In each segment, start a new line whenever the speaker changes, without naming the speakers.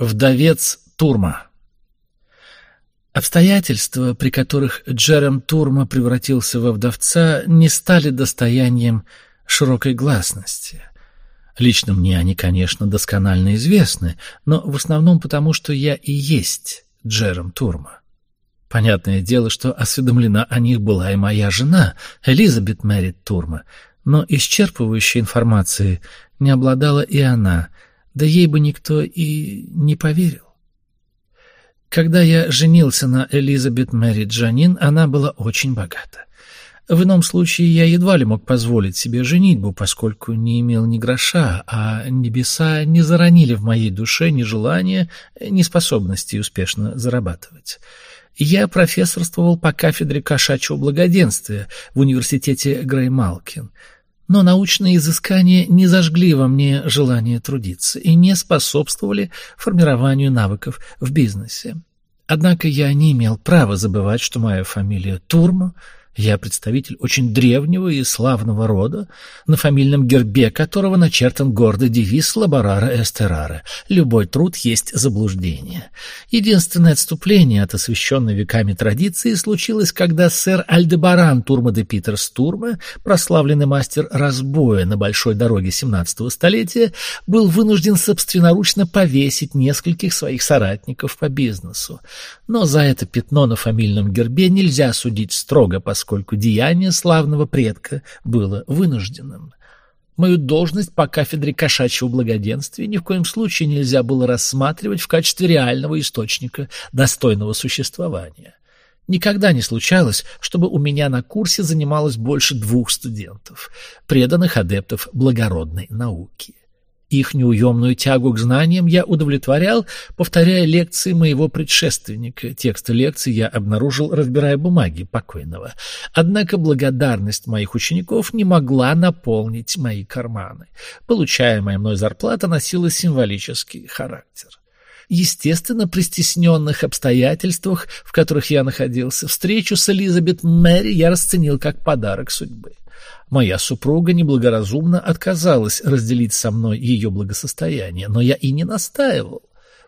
Вдовец Турма Обстоятельства, при которых Джерем Турма превратился во вдовца, не стали достоянием широкой гласности. Лично мне они, конечно, досконально известны, но в основном потому, что я и есть Джерем Турма. Понятное дело, что осведомлена о них была и моя жена, Элизабет Мэрит Турма, но исчерпывающей информации не обладала и она — да ей бы никто и не поверил. Когда я женился на Элизабет Мэри Джанин, она была очень богата. В ином случае я едва ли мог позволить себе женитьбу, поскольку не имел ни гроша, а небеса не заронили в моей душе ни желания, ни способности успешно зарабатывать. Я профессорствовал по кафедре кошачьего благоденствия в университете Греймалкин — но научные изыскания не зажгли во мне желание трудиться и не способствовали формированию навыков в бизнесе. Однако я не имел права забывать, что моя фамилия Турма — я представитель очень древнего и славного рода, на фамильном гербе которого начертан гордый девиз Лаборара Эстерара «Любой труд есть заблуждение». Единственное отступление от освященной веками традиции случилось, когда сэр Альдебаран Турма де Питерс Турма, прославленный мастер разбоя на большой дороге XVII столетия, был вынужден собственноручно повесить нескольких своих соратников по бизнесу. Но за это пятно на фамильном гербе нельзя судить строго, поскольку поскольку деяние славного предка было вынужденным. Мою должность по кафедре кошачьего благоденствия ни в коем случае нельзя было рассматривать в качестве реального источника достойного существования. Никогда не случалось, чтобы у меня на курсе занималось больше двух студентов, преданных адептов благородной науки. Их неуемную тягу к знаниям я удовлетворял, повторяя лекции моего предшественника. Тексты лекций я обнаружил, разбирая бумаги покойного. Однако благодарность моих учеников не могла наполнить мои карманы. Получаемая мной зарплата носила символический характер. Естественно, при стесненных обстоятельствах, в которых я находился, встречу с Элизабет Мэри я расценил как подарок судьбы. Моя супруга неблагоразумно отказалась разделить со мной ее благосостояние, но я и не настаивал,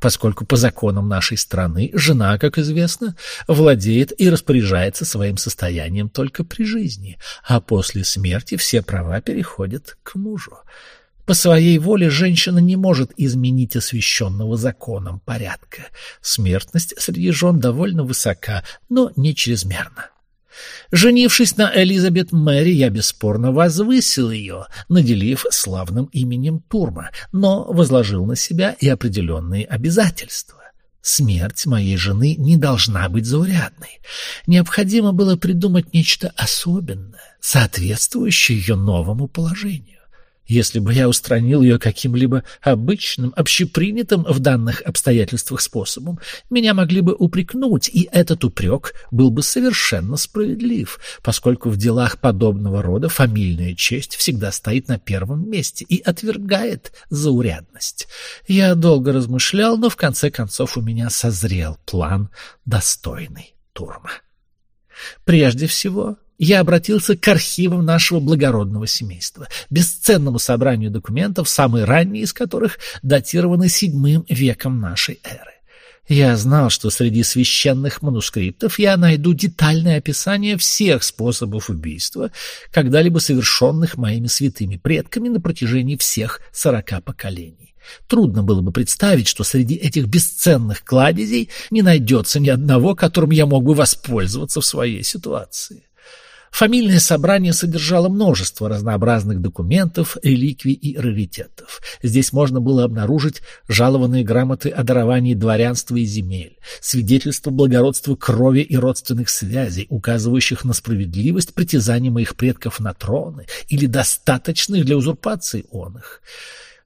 поскольку по законам нашей страны жена, как известно, владеет и распоряжается своим состоянием только при жизни, а после смерти все права переходят к мужу. По своей воле женщина не может изменить освященного законом порядка. Смертность среди жен довольно высока, но не чрезмерна. Женившись на Элизабет Мэри, я бесспорно возвысил ее, наделив славным именем Турма, но возложил на себя и определенные обязательства. Смерть моей жены не должна быть заурядной. Необходимо было придумать нечто особенное, соответствующее ее новому положению. Если бы я устранил ее каким-либо обычным, общепринятым в данных обстоятельствах способом, меня могли бы упрекнуть, и этот упрек был бы совершенно справедлив, поскольку в делах подобного рода фамильная честь всегда стоит на первом месте и отвергает заурядность. Я долго размышлял, но в конце концов у меня созрел план достойный Турма. Прежде всего, я обратился к архивам нашего благородного семейства, бесценному собранию документов, самые ранние из которых датированы седьмым веком нашей эры. Я знал, что среди священных манускриптов я найду детальное описание всех способов убийства, когда-либо совершенных моими святыми предками на протяжении всех сорока поколений. Трудно было бы представить, что среди этих бесценных кладезей не найдется ни одного, которым я мог бы воспользоваться в своей ситуации. Фамильное собрание содержало множество разнообразных документов, реликвий и раритетов. Здесь можно было обнаружить жалованные грамоты о даровании дворянства и земель, свидетельства благородства крови и родственных связей, указывающих на справедливость притязаний моих предков на троны или достаточных для узурпации он их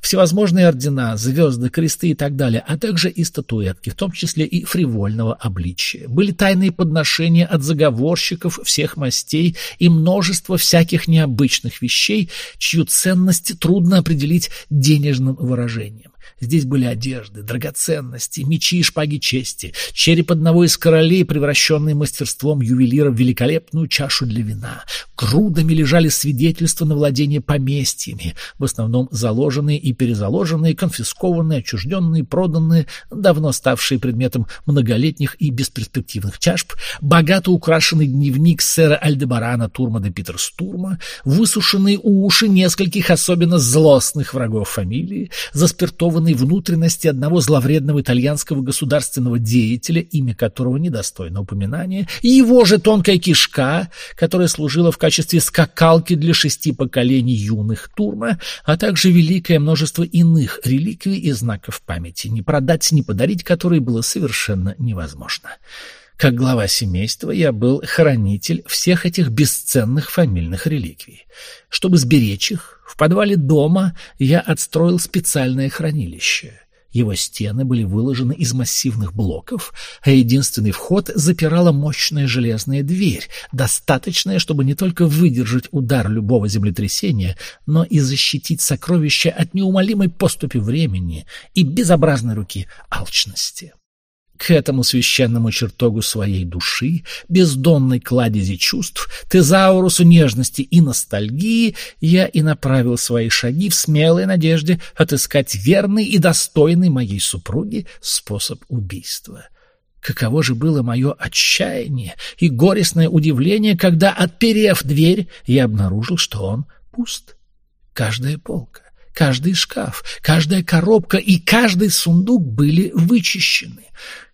всевозможные ордена, звезды, кресты и так далее, а также и статуэтки, в том числе и фривольного обличия. Были тайные подношения от заговорщиков всех мастей и множество всяких необычных вещей, чью ценность трудно определить денежным выражением. Здесь были одежды, драгоценности, мечи и шпаги чести, череп одного из королей, превращенный мастерством ювелира в великолепную чашу для вина. Грудами лежали свидетельства на владение поместьями, в основном заложенные и перезаложенные, конфискованные, отчужденные, проданные, давно ставшие предметом многолетних и бесперспективных чашп, богато украшенный дневник сэра Альдебарана Турма де Питерстурма, высушенные уши нескольких особенно злостных врагов фамилии, заспиртованные внутренности одного зловредного итальянского государственного деятеля, имя которого недостойно упоминания, и его же тонкая кишка, которая служила в качестве скакалки для шести поколений юных Турма, а также великое множество иных реликвий и знаков памяти, не продать, не подарить которые было совершенно невозможно. Как глава семейства я был хранитель всех этих бесценных фамильных реликвий. Чтобы сберечь их, в подвале дома я отстроил специальное хранилище. Его стены были выложены из массивных блоков, а единственный вход запирала мощная железная дверь, достаточная, чтобы не только выдержать удар любого землетрясения, но и защитить сокровища от неумолимой поступи времени и безобразной руки алчности к этому священному чертогу своей души, бездонной кладези чувств, тезаурусу нежности и ностальгии, я и направил свои шаги в смелой надежде отыскать верный и достойный моей супруги способ убийства. Каково же было мое отчаяние и горестное удивление, когда, отперев дверь, я обнаружил, что он пуст. Каждая полка, каждый шкаф, каждая коробка и каждый сундук были вычищены.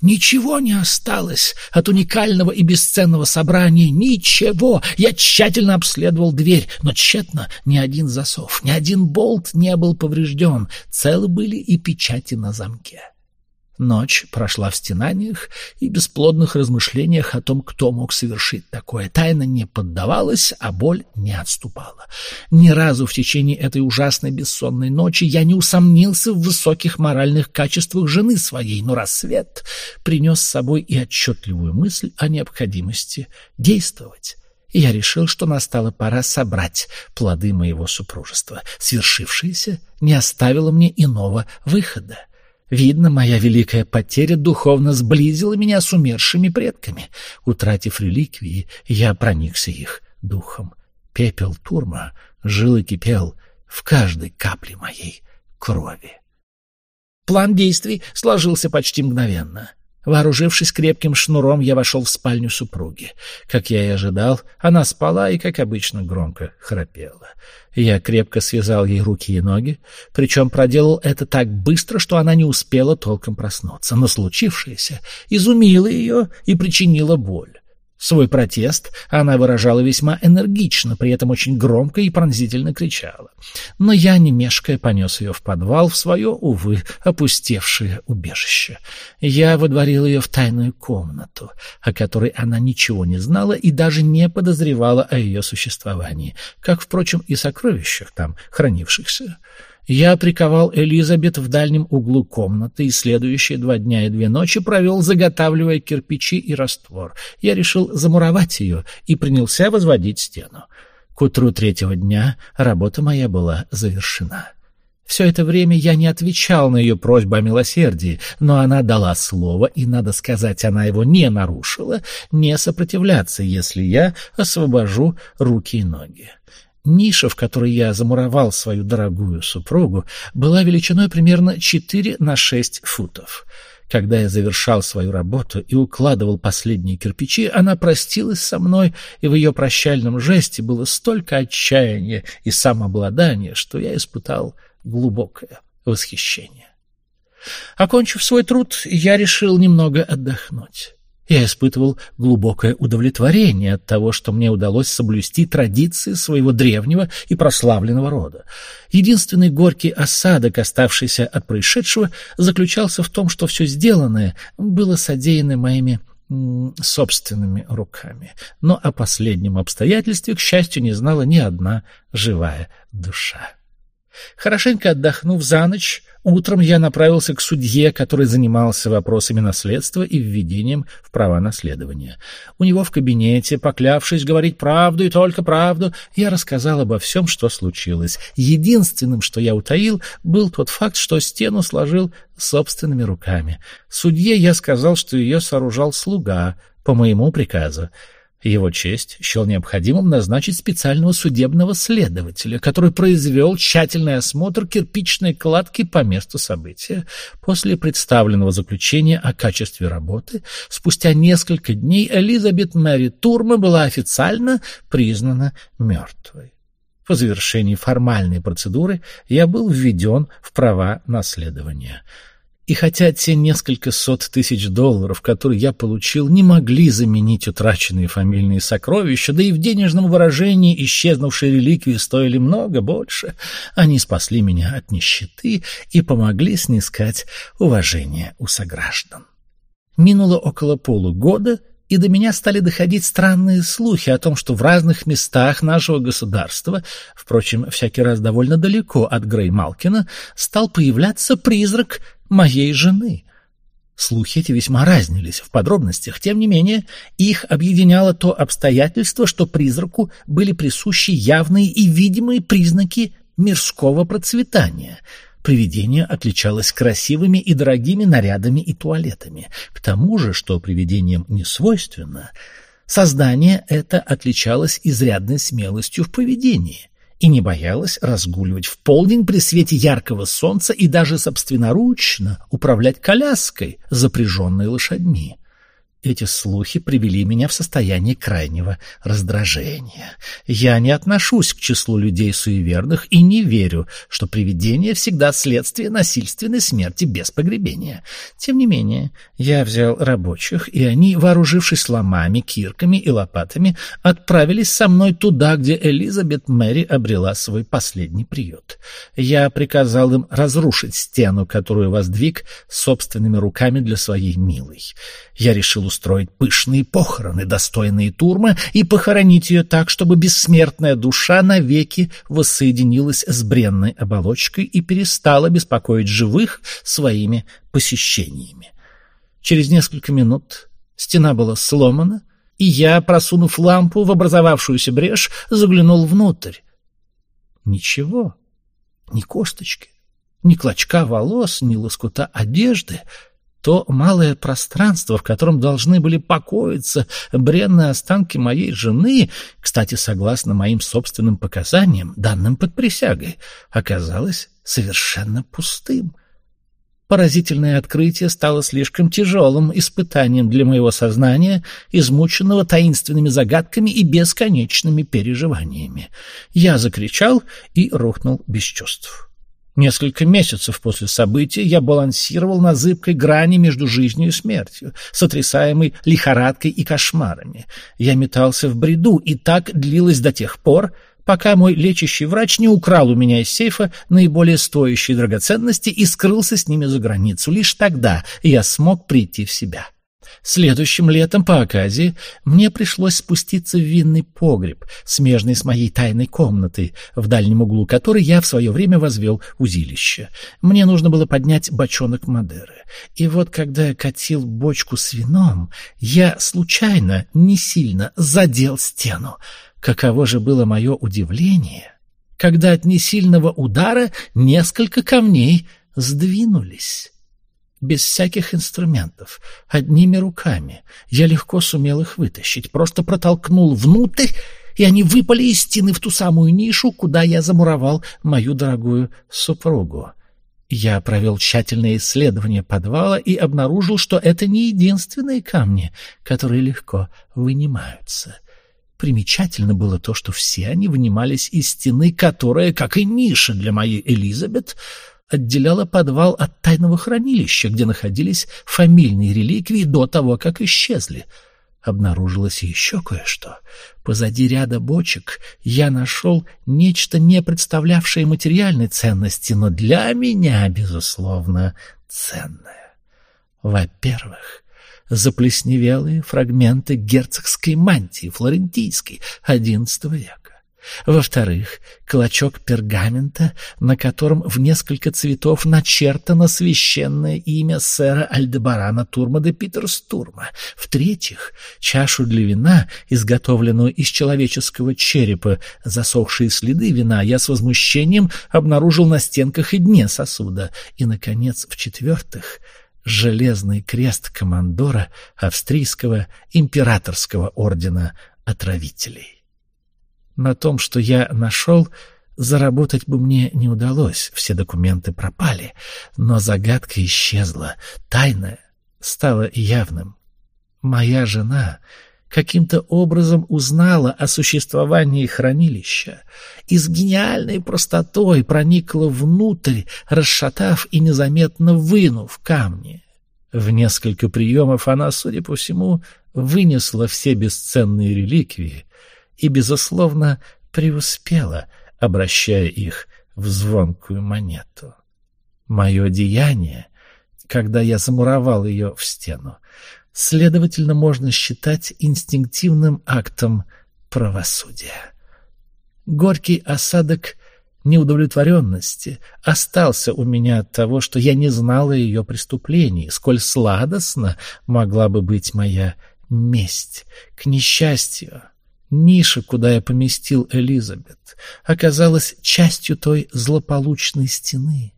Ничего не осталось от уникального и бесценного собрания. Ничего. Я тщательно обследовал дверь, но тщетно ни один засов, ни один болт не был поврежден. Целы были и печати на замке. Ночь прошла в стенаниях и бесплодных размышлениях о том, кто мог совершить такое. Тайна не поддавалась, а боль не отступала. Ни разу в течение этой ужасной бессонной ночи я не усомнился в высоких моральных качествах жены своей, но рассвет принес с собой и отчетливую мысль о необходимости действовать. И я решил, что настала пора собрать плоды моего супружества. Свершившееся не оставило мне иного выхода. Видно, моя великая потеря духовно сблизила меня с умершими предками. Утратив реликвии, я проникся их духом. Пепел Турма жил и кипел в каждой капле моей крови. План действий сложился почти мгновенно — Вооружившись крепким шнуром, я вошел в спальню супруги. Как я и ожидал, она спала и, как обычно, громко храпела. Я крепко связал ей руки и ноги, причем проделал это так быстро, что она не успела толком проснуться. Но случившееся изумило ее и причинило боль. Свой протест она выражала весьма энергично, при этом очень громко и пронзительно кричала. Но я, не мешкая, понес ее в подвал, в свое, увы, опустевшее убежище. Я водворил ее в тайную комнату, о которой она ничего не знала и даже не подозревала о ее существовании, как, впрочем, и сокровищах там хранившихся. Я приковал Элизабет в дальнем углу комнаты и следующие два дня и две ночи провел, заготавливая кирпичи и раствор. Я решил замуровать ее и принялся возводить стену. К утру третьего дня работа моя была завершена. Все это время я не отвечал на ее просьбу о милосердии, но она дала слово, и, надо сказать, она его не нарушила, не сопротивляться, если я освобожу руки и ноги. Ниша, в которой я замуровал свою дорогую супругу, была величиной примерно 4 на 6 футов. Когда я завершал свою работу и укладывал последние кирпичи, она простилась со мной, и в ее прощальном жесте было столько отчаяния и самообладания, что я испытал глубокое восхищение. Окончив свой труд, я решил немного отдохнуть. Я испытывал глубокое удовлетворение от того, что мне удалось соблюсти традиции своего древнего и прославленного рода. Единственный горький осадок, оставшийся от происшедшего, заключался в том, что все сделанное было содеяно моими собственными руками. Но о последнем обстоятельстве, к счастью, не знала ни одна живая душа. Хорошенько отдохнув за ночь, утром я направился к судье, который занимался вопросами наследства и введением в права наследования. У него в кабинете, поклявшись говорить правду и только правду, я рассказал обо всем, что случилось. Единственным, что я утаил, был тот факт, что стену сложил собственными руками. Судье я сказал, что ее сооружал слуга по моему приказу. Его честь счел необходимым назначить специального судебного следователя, который произвел тщательный осмотр кирпичной кладки по месту события. После представленного заключения о качестве работы, спустя несколько дней Элизабет Мэри Турма была официально признана мертвой. По завершении формальной процедуры я был введен в права наследования — и хотя те несколько сот тысяч долларов, которые я получил, не могли заменить утраченные фамильные сокровища, да и в денежном выражении исчезнувшие реликвии стоили много больше, они спасли меня от нищеты и помогли снискать уважение у сограждан. Минуло около полугода, и до меня стали доходить странные слухи о том, что в разных местах нашего государства, впрочем, всякий раз довольно далеко от Грей-Малкина, стал появляться призрак моей жены. Слухи эти весьма разнились в подробностях, тем не менее, их объединяло то обстоятельство, что призраку были присущи явные и видимые признаки мирского процветания — Привидение отличалось красивыми и дорогими нарядами и туалетами. К тому же, что привидениям не свойственно, создание это отличалось изрядной смелостью в поведении и не боялось разгуливать в полдень при свете яркого солнца и даже собственноручно управлять коляской, запряженной лошадьми. Эти слухи привели меня в состояние крайнего раздражения. Я не отношусь к числу людей суеверных и не верю, что привидение всегда следствие насильственной смерти без погребения. Тем не менее, я взял рабочих, и они, вооружившись ломами, кирками и лопатами, отправились со мной туда, где Элизабет Мэри обрела свой последний приют. Я приказал им разрушить стену, которую воздвиг собственными руками для своей милой. Я решил устроить пышные похороны, достойные Турма, и похоронить ее так, чтобы бессмертная душа навеки воссоединилась с бренной оболочкой и перестала беспокоить живых своими посещениями. Через несколько минут стена была сломана, и я, просунув лампу в образовавшуюся брешь, заглянул внутрь. Ничего, ни косточки, ни клочка волос, ни лоскута одежды — то малое пространство, в котором должны были покоиться бренные останки моей жены, кстати, согласно моим собственным показаниям, данным под присягой, оказалось совершенно пустым. Поразительное открытие стало слишком тяжелым испытанием для моего сознания, измученного таинственными загадками и бесконечными переживаниями. Я закричал и рухнул без чувств. Несколько месяцев после события я балансировал на зыбкой грани между жизнью и смертью, сотрясаемой лихорадкой и кошмарами. Я метался в бреду, и так длилось до тех пор, пока мой лечащий врач не украл у меня из сейфа наиболее стоящие драгоценности и скрылся с ними за границу. Лишь тогда я смог прийти в себя. Следующим летом по оказии мне пришлось спуститься в винный погреб, смежный с моей тайной комнатой, в дальнем углу которой я в свое время возвел узилище. Мне нужно было поднять бочонок Мадеры. И вот когда я катил бочку с вином, я случайно, не сильно задел стену. Каково же было мое удивление, когда от несильного удара несколько камней сдвинулись без всяких инструментов, одними руками. Я легко сумел их вытащить, просто протолкнул внутрь, и они выпали из стены в ту самую нишу, куда я замуровал мою дорогую супругу. Я провел тщательное исследование подвала и обнаружил, что это не единственные камни, которые легко вынимаются. Примечательно было то, что все они вынимались из стены, которая, как и ниша для моей Элизабет, отделяла подвал от тайного хранилища, где находились фамильные реликвии до того, как исчезли. Обнаружилось еще кое-что. Позади ряда бочек я нашел нечто, не представлявшее материальной ценности, но для меня, безусловно, ценное. Во-первых, заплесневелые фрагменты герцогской мантии флорентийской XI века. Во-вторых, клочок пергамента, на котором в несколько цветов начертано священное имя сэра Альдебарана Турма де Питерстурма. В-третьих, чашу для вина, изготовленную из человеческого черепа, засохшие следы вина я с возмущением обнаружил на стенках и дне сосуда. И, наконец, в-четвертых, железный крест командора австрийского императорского ордена отравителей. На том, что я нашел, заработать бы мне не удалось, все документы пропали, но загадка исчезла, тайна стала явным. Моя жена каким-то образом узнала о существовании хранилища и с гениальной простотой проникла внутрь, расшатав и незаметно вынув камни. В несколько приемов она, судя по всему, вынесла все бесценные реликвии и, безусловно, преуспела, обращая их в звонкую монету. Мое деяние, когда я замуровал ее в стену, следовательно, можно считать инстинктивным актом правосудия. Горький осадок неудовлетворенности остался у меня от того, что я не знала ее преступлений, сколь сладостно могла бы быть моя месть. К несчастью, Ниша, куда я поместил Элизабет, оказалась частью той злополучной стены.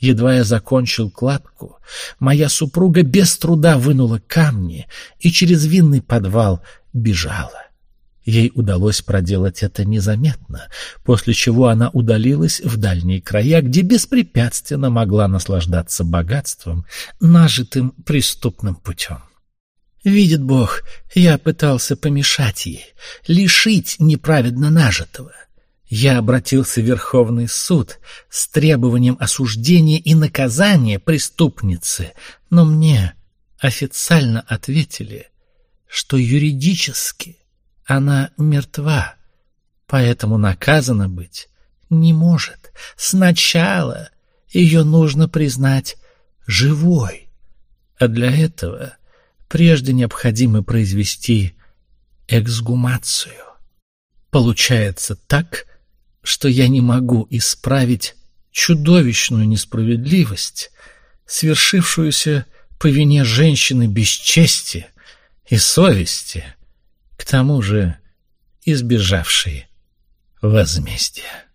Едва я закончил кладку, моя супруга без труда вынула камни и через винный подвал бежала. Ей удалось проделать это незаметно, после чего она удалилась в дальние края, где беспрепятственно могла наслаждаться богатством, нажитым преступным путем. Видит Бог, я пытался помешать ей, лишить неправедно нажитого. Я обратился в Верховный суд с требованием осуждения и наказания преступницы, но мне официально ответили, что юридически она мертва, поэтому наказана быть не может. Сначала ее нужно признать живой, а для этого прежде необходимо произвести эксгумацию. Получается так, что я не могу исправить чудовищную несправедливость, свершившуюся по вине женщины без чести и совести, к тому же избежавшей возмездия.